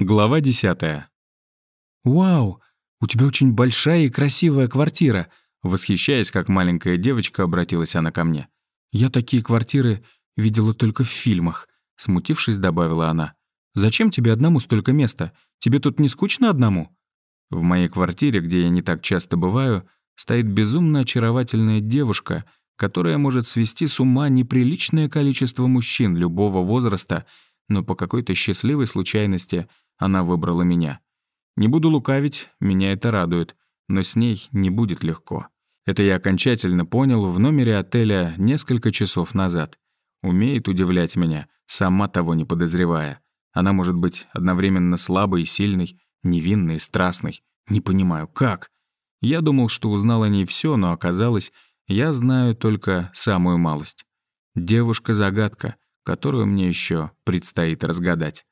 Глава 10. «Вау, у тебя очень большая и красивая квартира», восхищаясь, как маленькая девочка, обратилась она ко мне. «Я такие квартиры видела только в фильмах», смутившись, добавила она. «Зачем тебе одному столько места? Тебе тут не скучно одному?» В моей квартире, где я не так часто бываю, стоит безумно очаровательная девушка, которая может свести с ума неприличное количество мужчин любого возраста, но по какой-то счастливой случайности — она выбрала меня. Не буду лукавить, меня это радует, но с ней не будет легко. Это я окончательно понял в номере отеля несколько часов назад. Умеет удивлять меня, сама того не подозревая. Она может быть одновременно слабой и сильной, невинной и страстной. Не понимаю, как? Я думал, что узнал о ней все, но оказалось, я знаю только самую малость. Девушка-загадка, которую мне еще предстоит разгадать.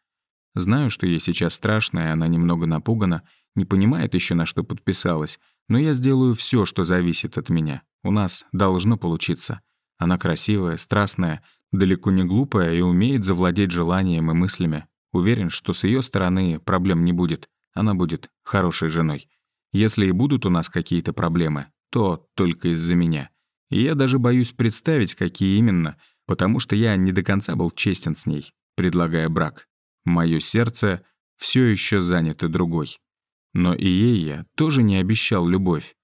Знаю, что ей сейчас страшно, и она немного напугана, не понимает еще, на что подписалась, но я сделаю все, что зависит от меня. У нас должно получиться. Она красивая, страстная, далеко не глупая и умеет завладеть желанием и мыслями. Уверен, что с ее стороны проблем не будет. Она будет хорошей женой. Если и будут у нас какие-то проблемы, то только из-за меня. И я даже боюсь представить, какие именно, потому что я не до конца был честен с ней, предлагая брак. Мое сердце все еще занято другой. Но и ей я тоже не обещал любовь.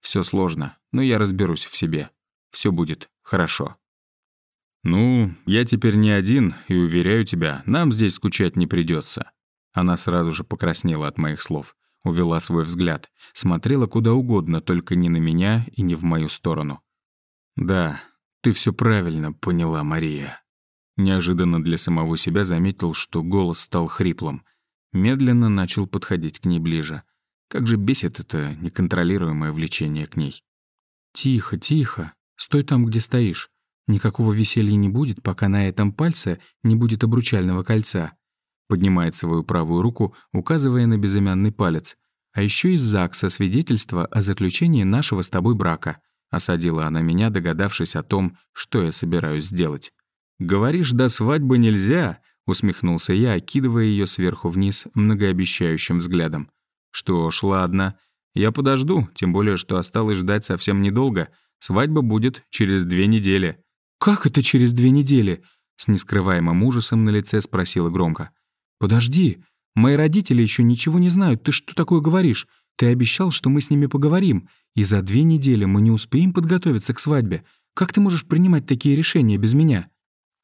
Все сложно, но я разберусь в себе. Все будет хорошо. «Ну, я теперь не один, и уверяю тебя, нам здесь скучать не придется. Она сразу же покраснела от моих слов, увела свой взгляд, смотрела куда угодно, только не на меня и не в мою сторону. «Да, ты все правильно поняла, Мария». Неожиданно для самого себя заметил, что голос стал хриплым. Медленно начал подходить к ней ближе. Как же бесит это неконтролируемое влечение к ней. «Тихо, тихо. Стой там, где стоишь. Никакого веселья не будет, пока на этом пальце не будет обручального кольца». Поднимает свою правую руку, указывая на безымянный палец. «А еще из ЗАГСа свидетельство о заключении нашего с тобой брака». Осадила она меня, догадавшись о том, что я собираюсь сделать. «Говоришь, до свадьбы нельзя?» — усмехнулся я, окидывая ее сверху вниз многообещающим взглядом. «Что ж, ладно. Я подожду, тем более, что осталось ждать совсем недолго. Свадьба будет через две недели». «Как это через две недели?» — с нескрываемым ужасом на лице спросила громко. «Подожди, мои родители еще ничего не знают. Ты что такое говоришь? Ты обещал, что мы с ними поговорим, и за две недели мы не успеем подготовиться к свадьбе. Как ты можешь принимать такие решения без меня?»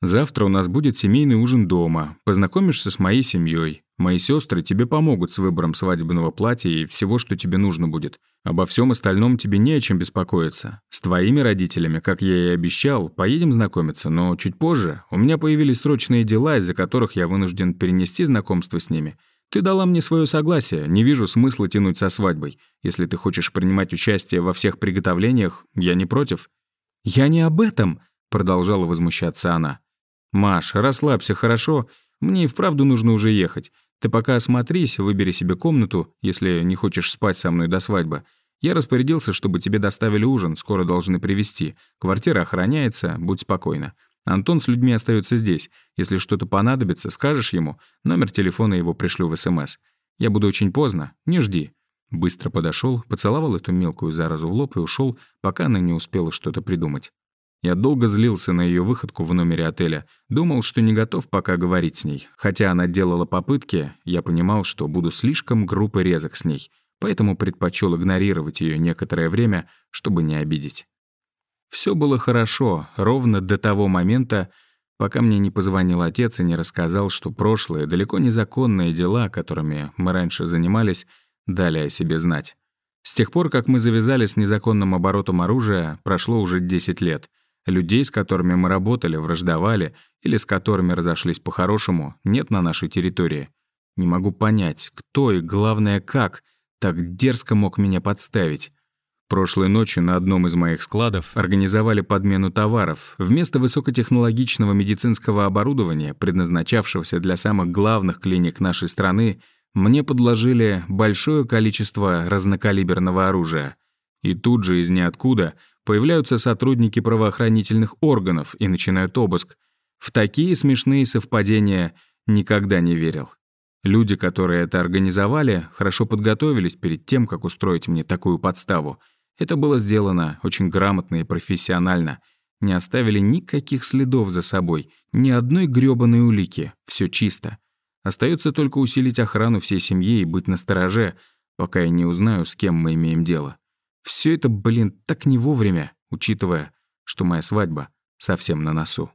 Завтра у нас будет семейный ужин дома. Познакомишься с моей семьей. Мои сестры тебе помогут с выбором свадебного платья и всего, что тебе нужно будет. Обо всем остальном тебе не о чем беспокоиться. С твоими родителями, как я и обещал, поедем знакомиться, но чуть позже у меня появились срочные дела, из-за которых я вынужден перенести знакомство с ними. Ты дала мне свое согласие, не вижу смысла тянуть со свадьбой. Если ты хочешь принимать участие во всех приготовлениях, я не против». «Я не об этом», — продолжала возмущаться она. «Маш, расслабься, хорошо? Мне и вправду нужно уже ехать. Ты пока осмотрись, выбери себе комнату, если не хочешь спать со мной до свадьбы. Я распорядился, чтобы тебе доставили ужин, скоро должны привезти. Квартира охраняется, будь спокойна. Антон с людьми остается здесь. Если что-то понадобится, скажешь ему. Номер телефона его пришлю в СМС. Я буду очень поздно, не жди». Быстро подошел, поцеловал эту мелкую заразу в лоб и ушел, пока она не успела что-то придумать. Я долго злился на ее выходку в номере отеля. Думал, что не готов пока говорить с ней. Хотя она делала попытки, я понимал, что буду слишком груб и резок с ней. Поэтому предпочел игнорировать ее некоторое время, чтобы не обидеть. Все было хорошо, ровно до того момента, пока мне не позвонил отец и не рассказал, что прошлые, далеко незаконные дела, которыми мы раньше занимались, дали о себе знать. С тех пор, как мы завязали с незаконным оборотом оружия, прошло уже 10 лет — Людей, с которыми мы работали, враждовали или с которыми разошлись по-хорошему, нет на нашей территории. Не могу понять, кто и, главное, как так дерзко мог меня подставить. Прошлой ночью на одном из моих складов организовали подмену товаров. Вместо высокотехнологичного медицинского оборудования, предназначавшегося для самых главных клиник нашей страны, мне подложили большое количество разнокалиберного оружия. И тут же из ниоткуда Появляются сотрудники правоохранительных органов и начинают обыск. В такие смешные совпадения никогда не верил. Люди, которые это организовали, хорошо подготовились перед тем, как устроить мне такую подставу. Это было сделано очень грамотно и профессионально. Не оставили никаких следов за собой, ни одной грёбаной улики. Все чисто. Остается только усилить охрану всей семьи и быть настороже, пока я не узнаю, с кем мы имеем дело. Все это, блин, так не вовремя, учитывая, что моя свадьба совсем на носу.